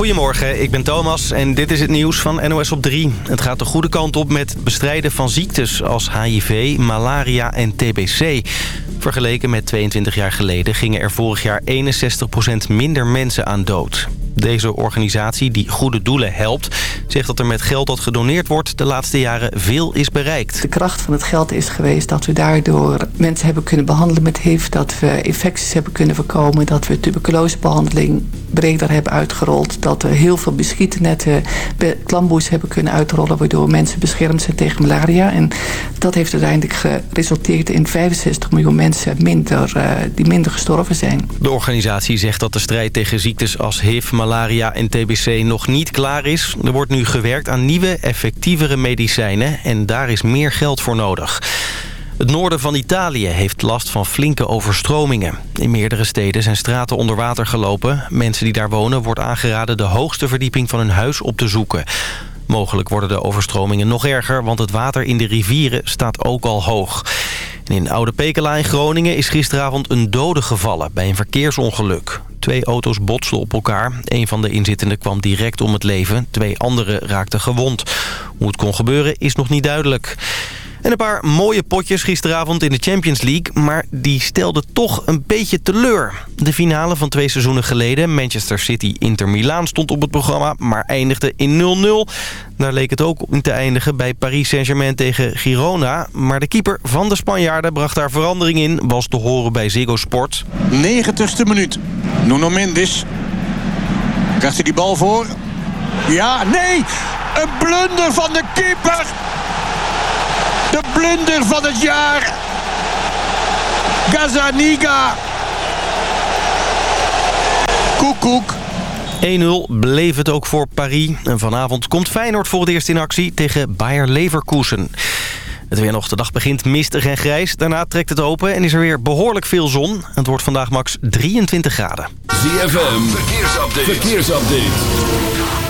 Goedemorgen, ik ben Thomas en dit is het nieuws van NOS op 3. Het gaat de goede kant op met bestrijden van ziektes als HIV, malaria en TBC. Vergeleken met 22 jaar geleden gingen er vorig jaar 61% minder mensen aan dood. Deze organisatie, die goede doelen helpt, zegt dat er met geld dat gedoneerd wordt de laatste jaren veel is bereikt. De kracht van het geld is geweest dat we daardoor mensen hebben kunnen behandelen met HIV, dat we infecties hebben kunnen voorkomen, dat we tuberculosebehandeling breder hebben uitgerold, dat we heel veel beschietnetten, klamboes hebben kunnen uitrollen, waardoor mensen beschermd zijn tegen malaria. En dat heeft uiteindelijk geresulteerd in 65 miljoen mensen minder, uh, die minder gestorven zijn. De organisatie zegt dat de strijd tegen ziektes als HIV, malaria en TBC nog niet klaar is. Er wordt nu gewerkt aan nieuwe, effectievere medicijnen en daar is meer geld voor nodig. Het noorden van Italië heeft last van flinke overstromingen. In meerdere steden zijn straten onder water gelopen. Mensen die daar wonen wordt aangeraden de hoogste verdieping van hun huis op te zoeken. Mogelijk worden de overstromingen nog erger, want het water in de rivieren staat ook al hoog. In Oude Pekela in Groningen is gisteravond een dode gevallen bij een verkeersongeluk. Twee auto's botsten op elkaar. Een van de inzittenden kwam direct om het leven. Twee anderen raakten gewond. Hoe het kon gebeuren is nog niet duidelijk. En een paar mooie potjes gisteravond in de Champions League. Maar die stelden toch een beetje teleur. De finale van twee seizoenen geleden, Manchester City-Inter Milaan, stond op het programma. Maar eindigde in 0-0. Daar leek het ook in te eindigen bij Paris Saint-Germain tegen Girona. Maar de keeper van de Spanjaarden bracht daar verandering in. Was te horen bij Ziggo Sport. 90ste minuut. Nuno Mendes. Krijgt hij die bal voor? Ja, nee! Een blunder van de keeper! De blunder van het jaar. Gazaniga. Koekoek. 1-0 bleef het ook voor Paris. En vanavond komt Feyenoord voor het eerst in actie tegen Bayer Leverkusen. Het weer nog. De dag begint mistig en grijs. Daarna trekt het open en is er weer behoorlijk veel zon. Het wordt vandaag max 23 graden. ZFM. Verkeersupdate. Verkeersupdate.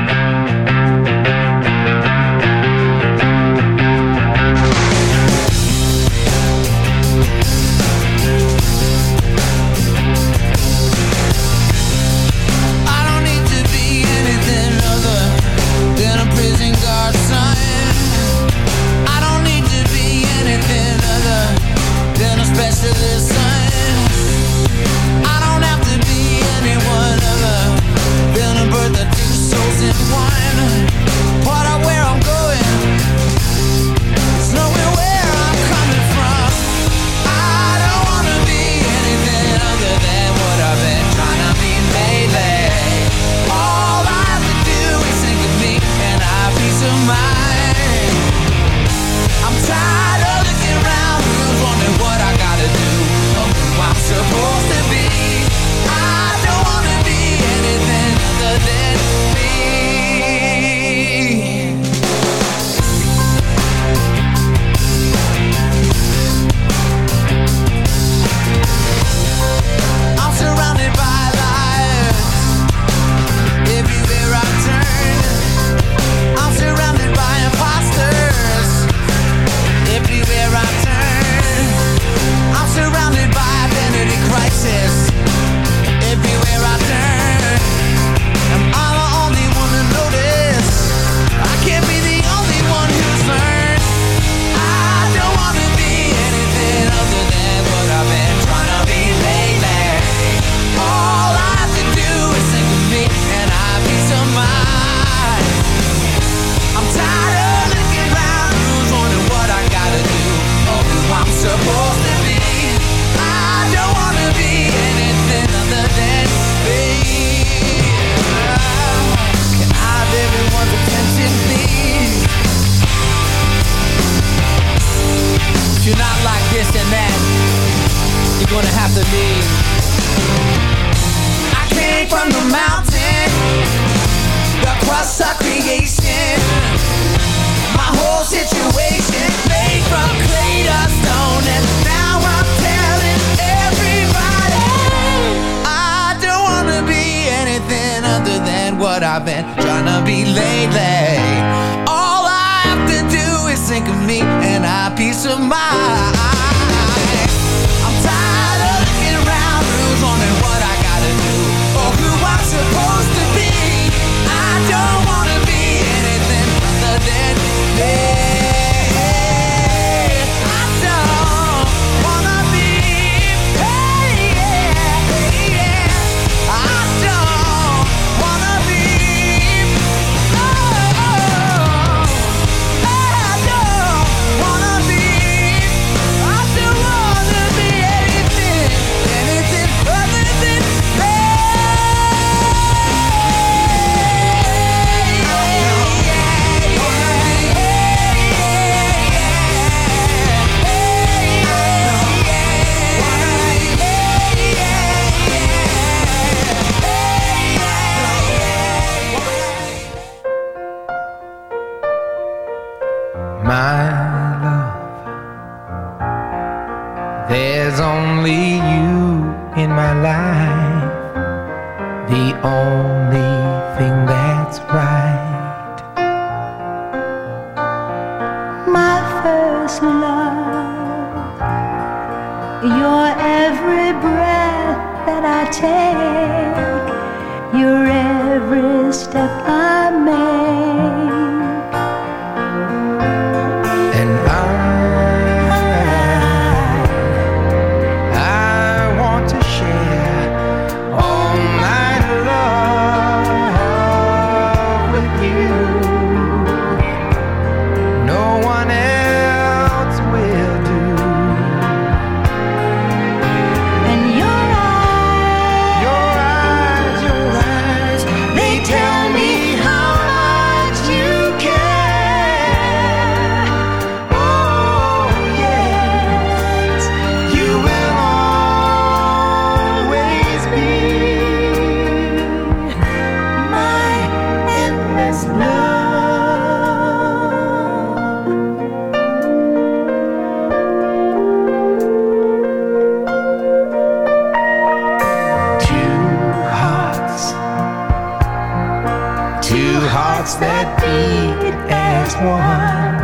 Two hearts that beat as one.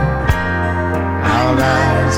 Our lives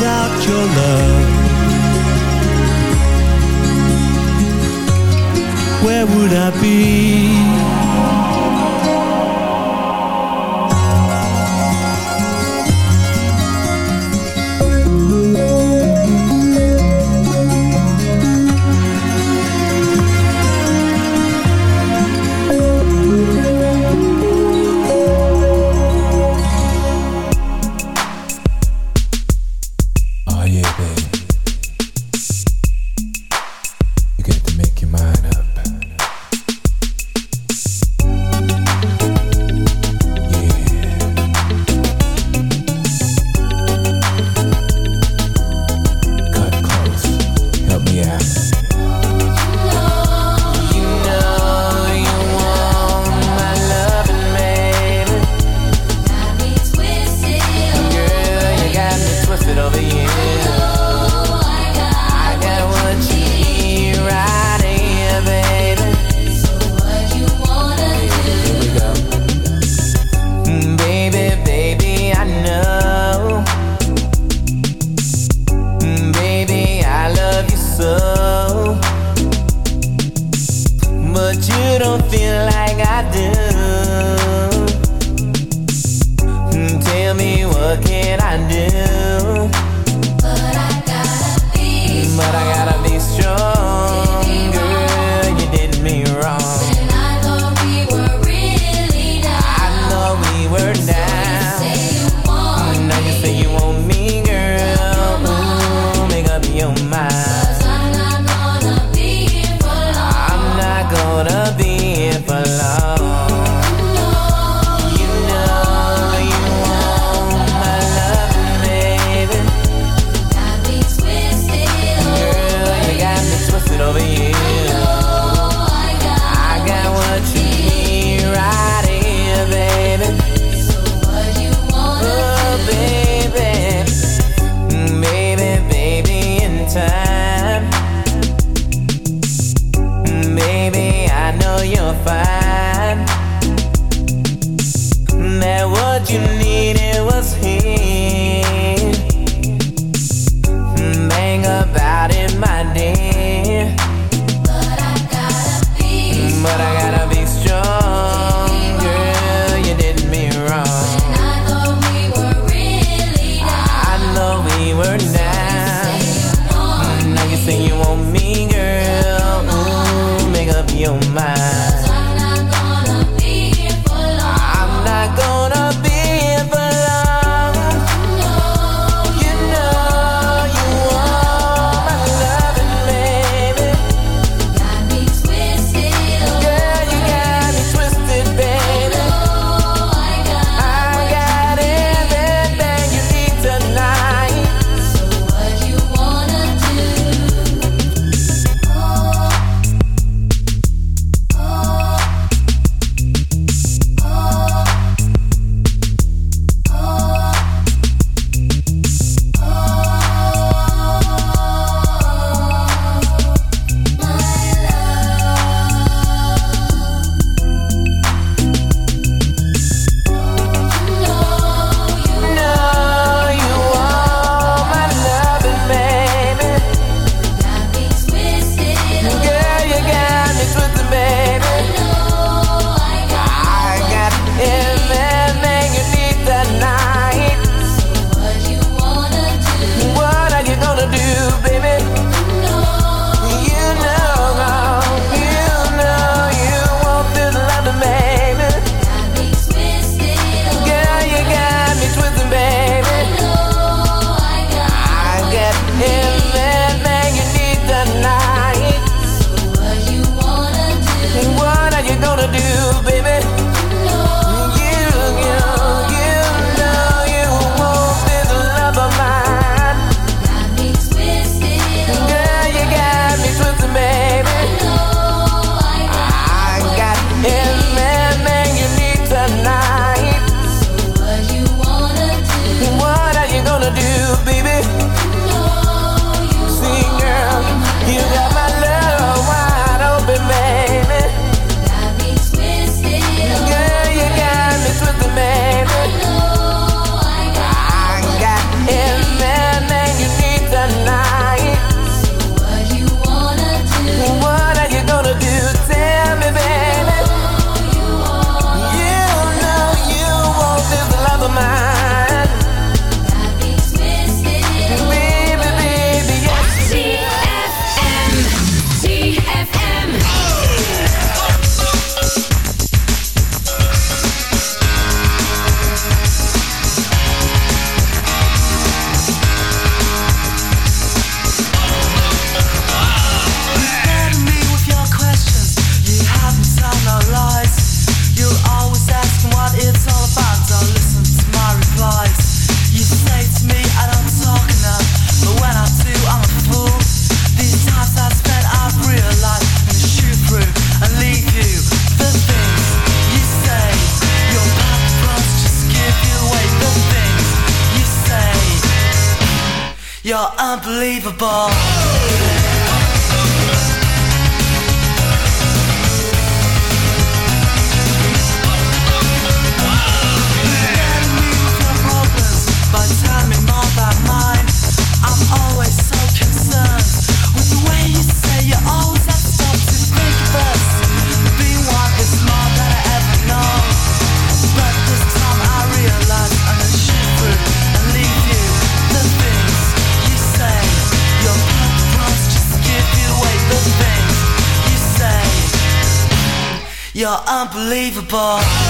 For life unbelievable. you're unbelievable.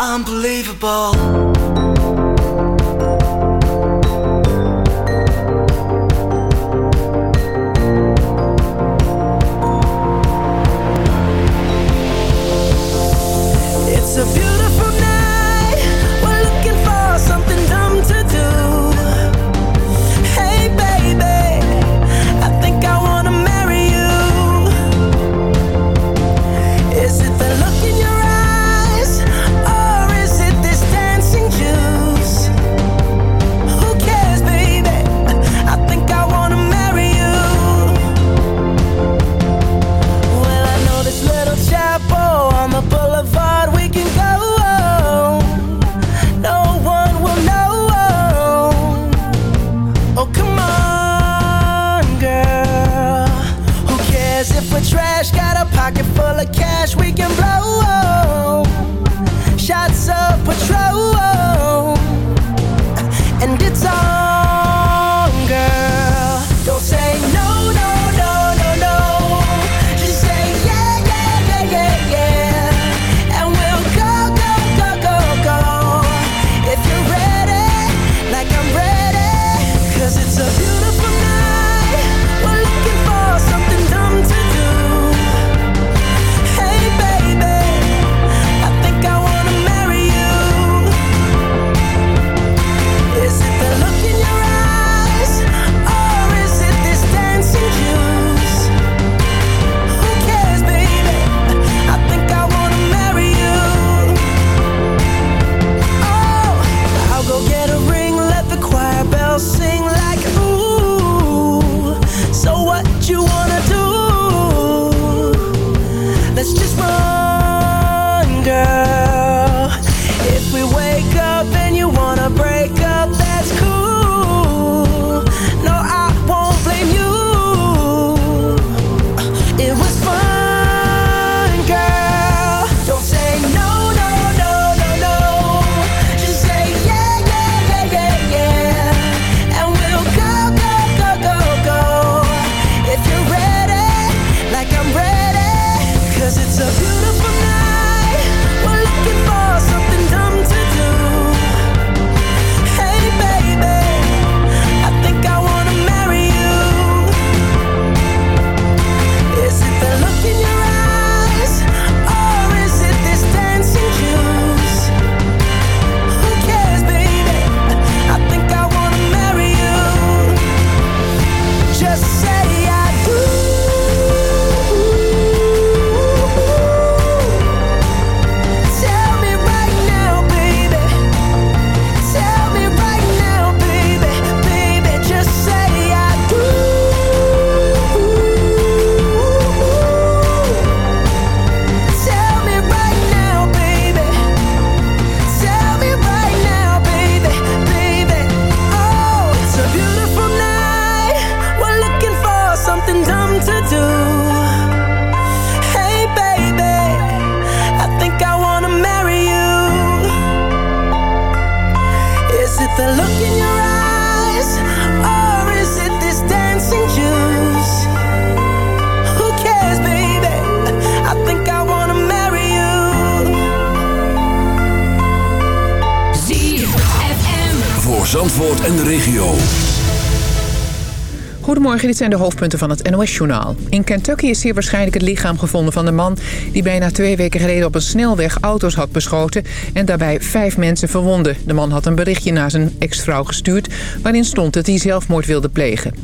unbelievable. Goedemorgen, dit zijn de hoofdpunten van het NOS-journaal. In Kentucky is zeer waarschijnlijk het lichaam gevonden van de man... die bijna twee weken geleden op een snelweg auto's had beschoten... en daarbij vijf mensen verwonden. De man had een berichtje naar zijn ex-vrouw gestuurd... waarin stond dat hij zelfmoord wilde plegen.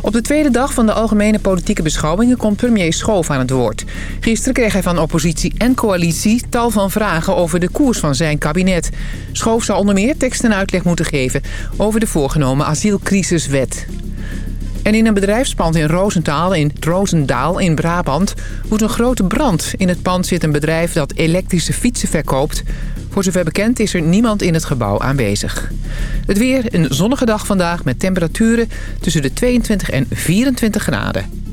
Op de tweede dag van de algemene politieke beschouwingen komt premier Schoof aan het woord. Gisteren kreeg hij van oppositie en coalitie tal van vragen over de koers van zijn kabinet. Schoof zou onder meer tekst en uitleg moeten geven over de voorgenomen asielcrisiswet. En in een bedrijfspand in Roosendaal in, Roosendaal in Brabant woedt een grote brand. In het pand zit een bedrijf dat elektrische fietsen verkoopt. Voor zover bekend is er niemand in het gebouw aanwezig. Het weer, een zonnige dag vandaag met temperaturen tussen de 22 en 24 graden.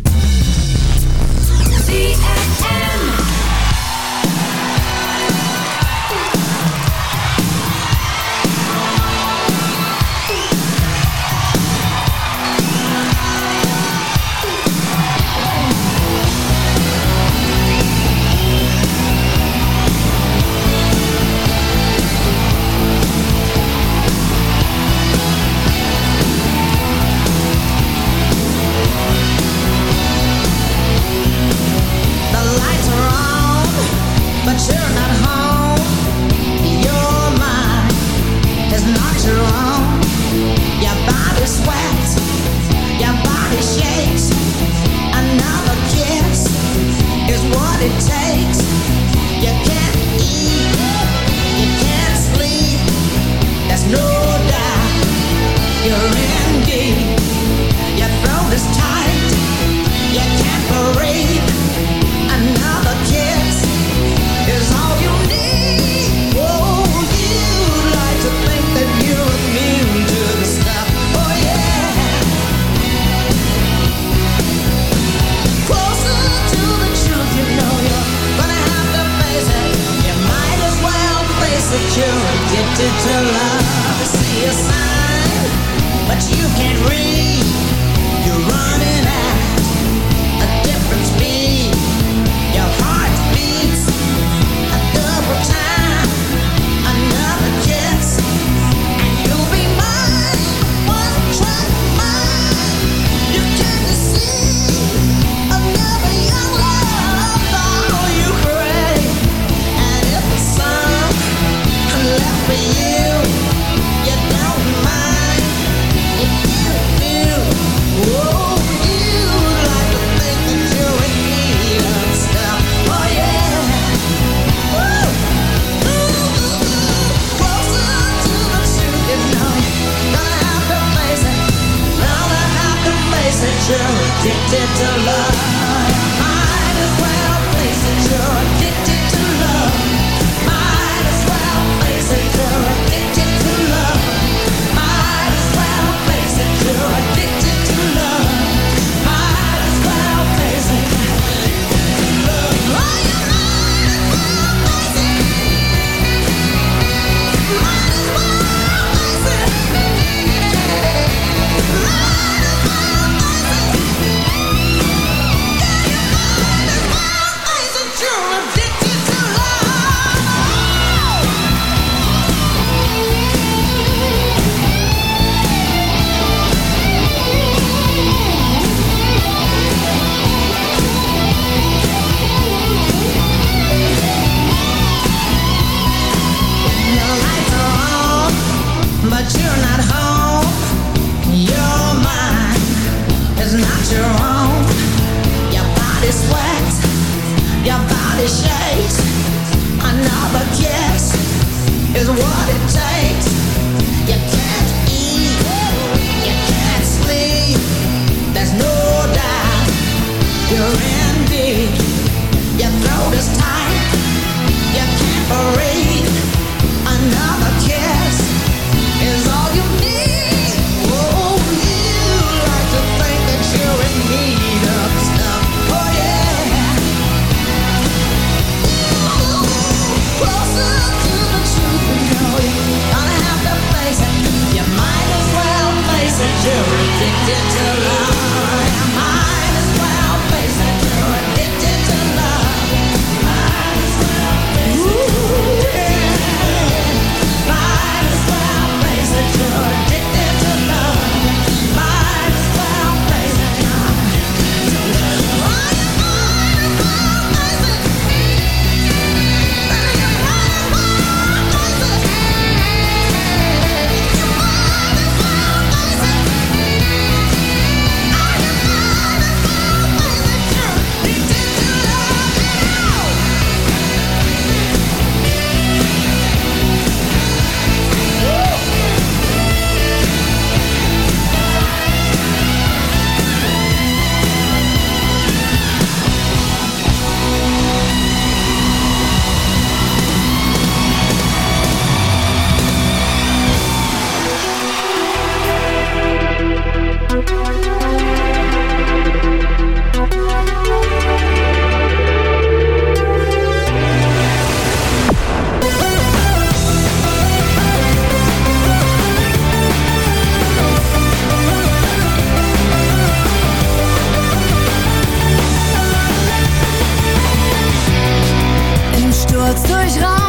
Jean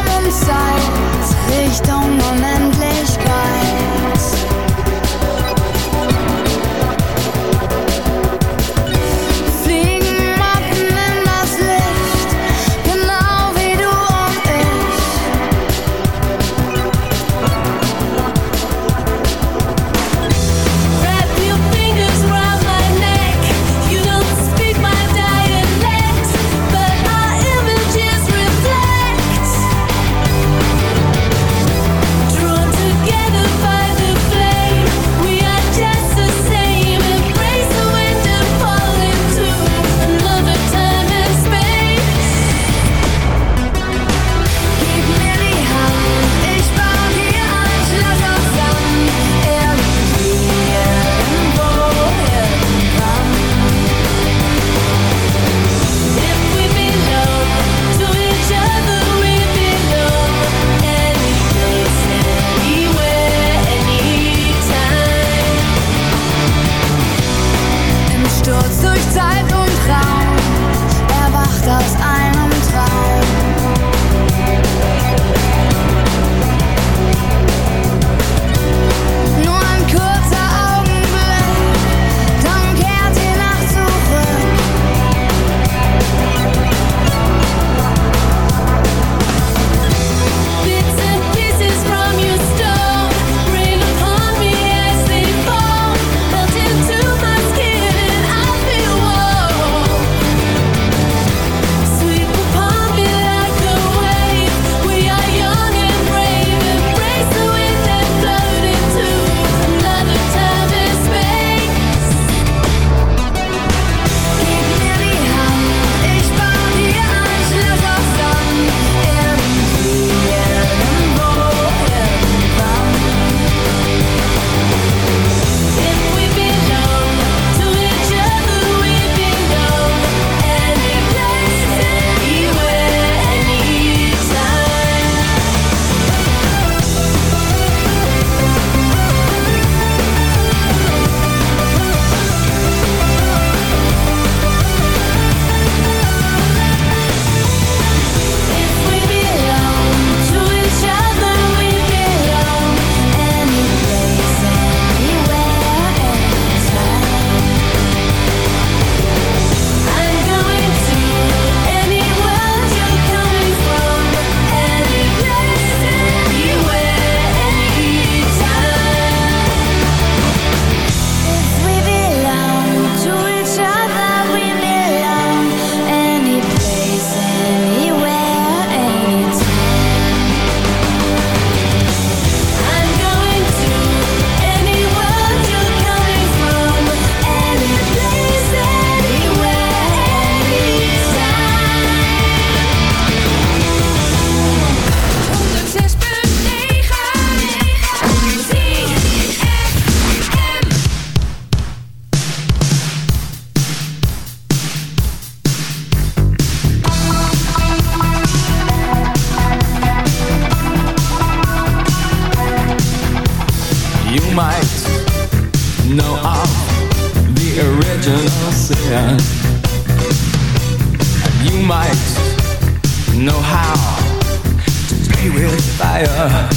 play with fire.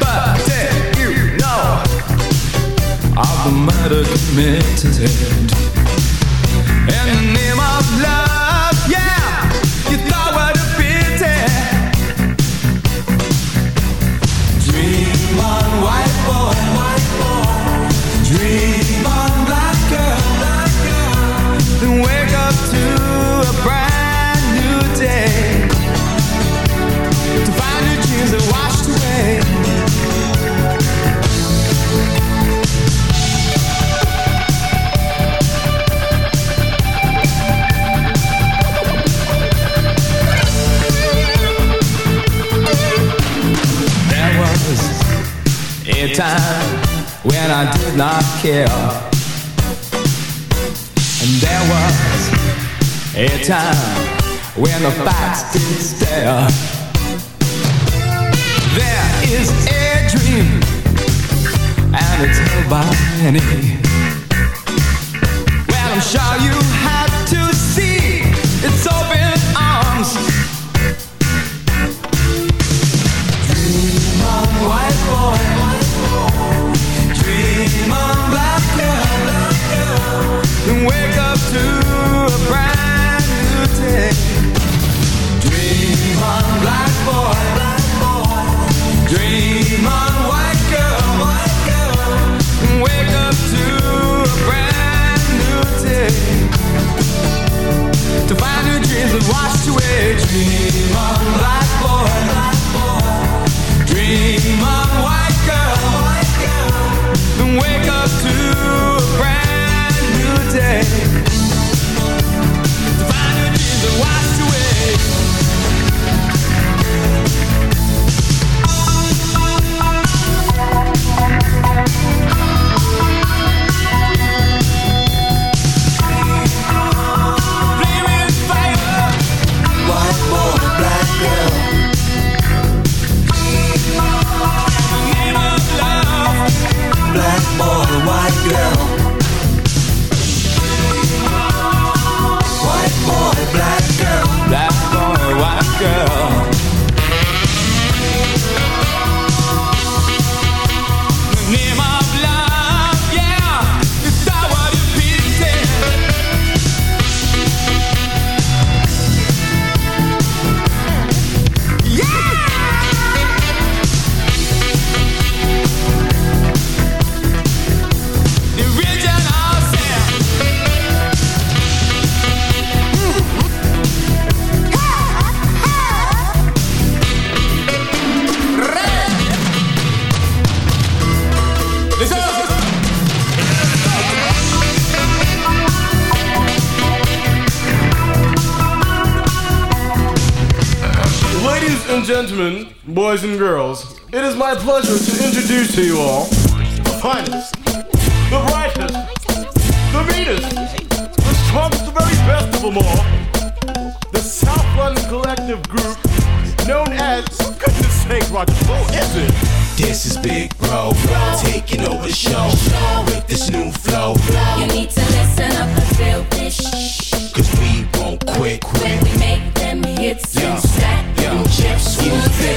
But did you know of the murder committed time when I did not care. And there was a time when the facts did stare. There is a dream, and it's held by many. Well, I'm sure you have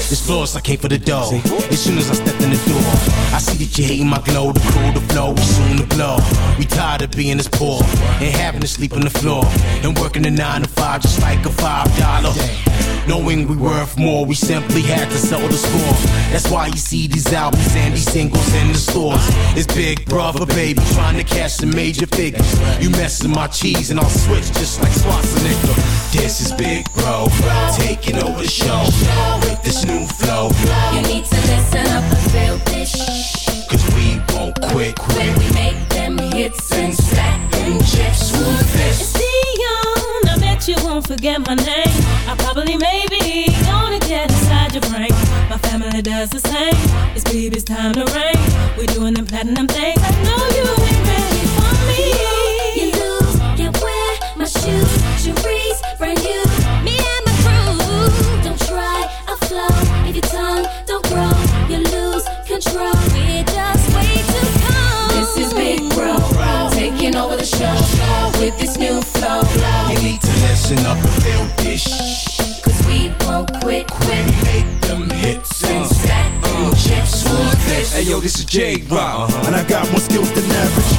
This? Floor, I came for the dough. As soon as I stepped in the door, I see that you hating my glow, the crew, the flow, we soon to blow. We tired of being this poor and having to sleep on the floor and working a nine to five just like a five dollar. Knowing we worth more, we simply had to sell the score. That's why you see these albums and these singles in the stores. It's Big Brother, baby, trying to cash some major figures. You messing my cheese and I'll switch just like Schwarzenegger. This is Big Bro, taking over the show with this new flow. You need to listen up and feel this. Cause we won't quit, When we make them hits and stack them chips, you won't forget my name. I probably maybe gonna get inside your brain. My family does the same. It's baby's time to reign. We're doing them platinum things. I know you listen up and feel this. Cause we won't quit, quit. Make them hits uh. and stack them chips. Who's this? Hey yo, this is J Rock. Uh-huh. And I got more skills than average.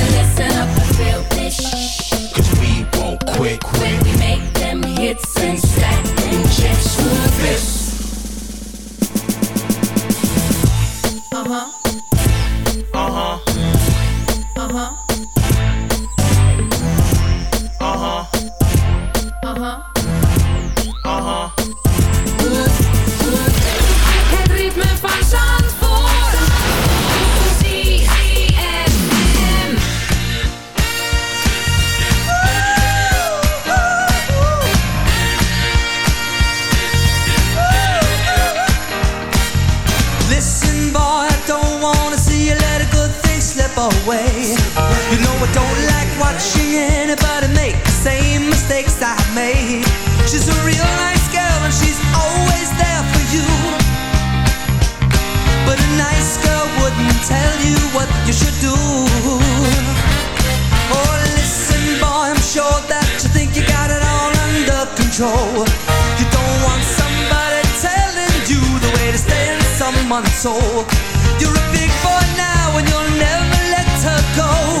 tell you what you should do. Oh, listen, boy, I'm sure that you think you got it all under control. You don't want somebody telling you the way to stay in someone's soul. You're a big boy now and you'll never let her go.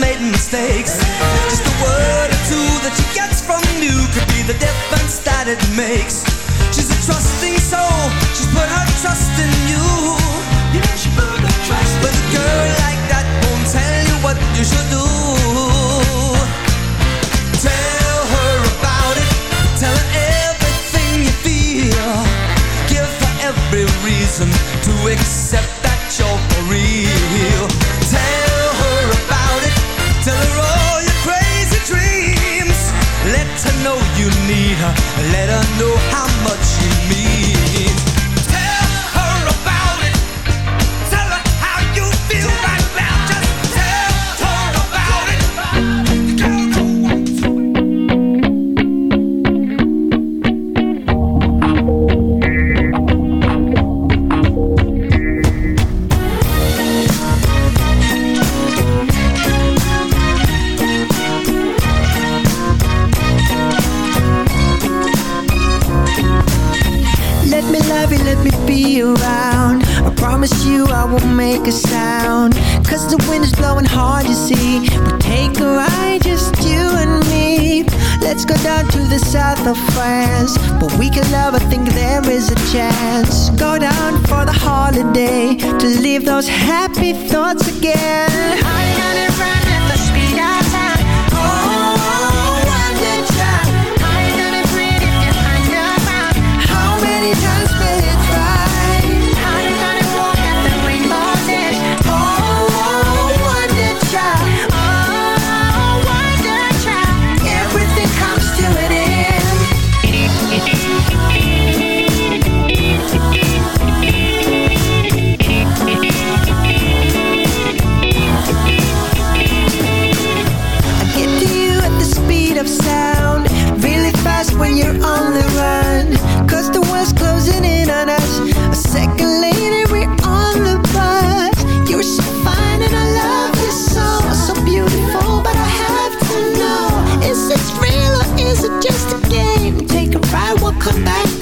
made mistakes. Just a word or two that she gets from you could be the difference that it makes. She's a trusting soul, she's put her trust in you. Know she put her trust But a girl like that won't tell you what you should do.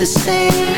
The same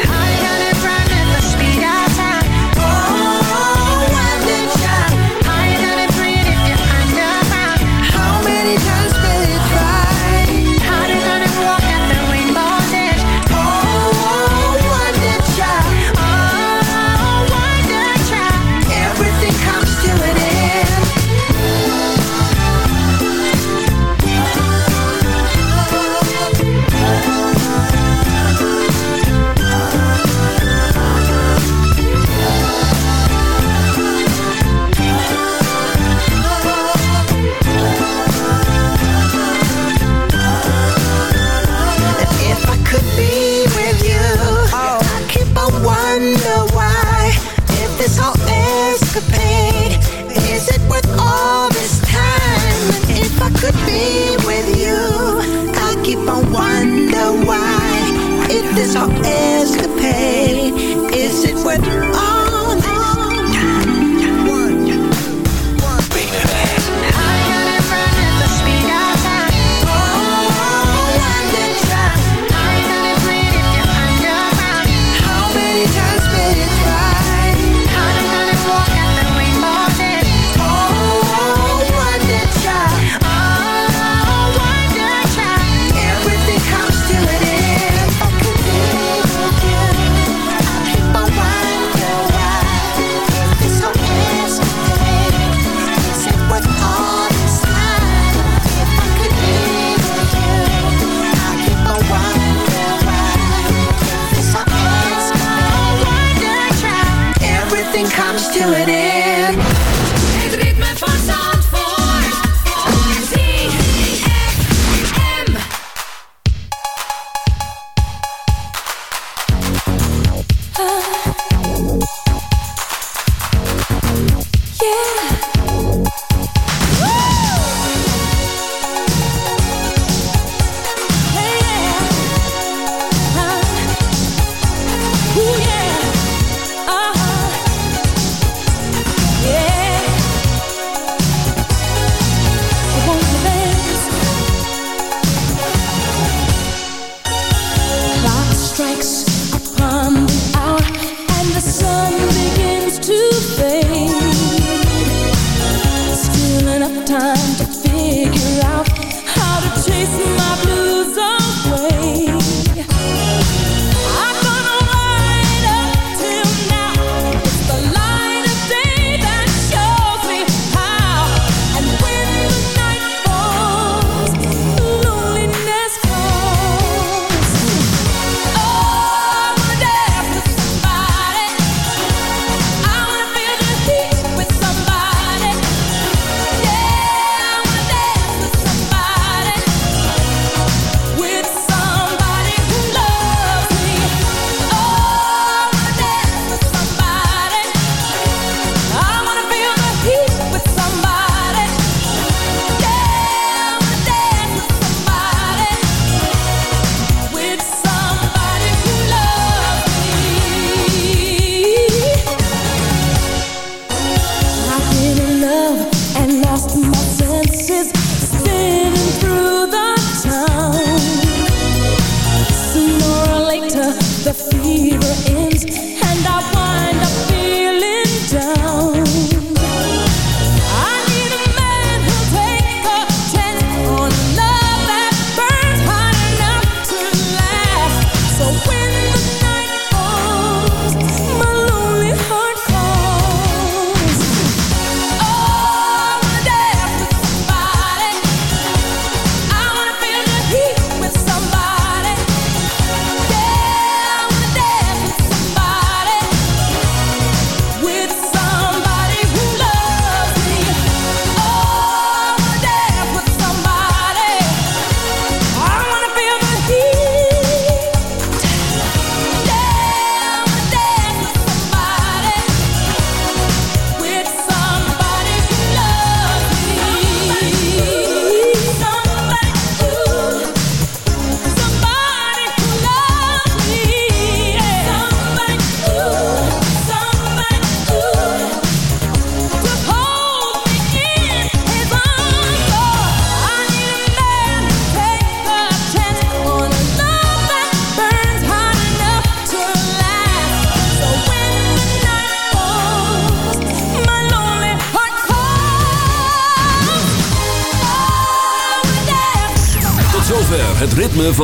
comes to an end.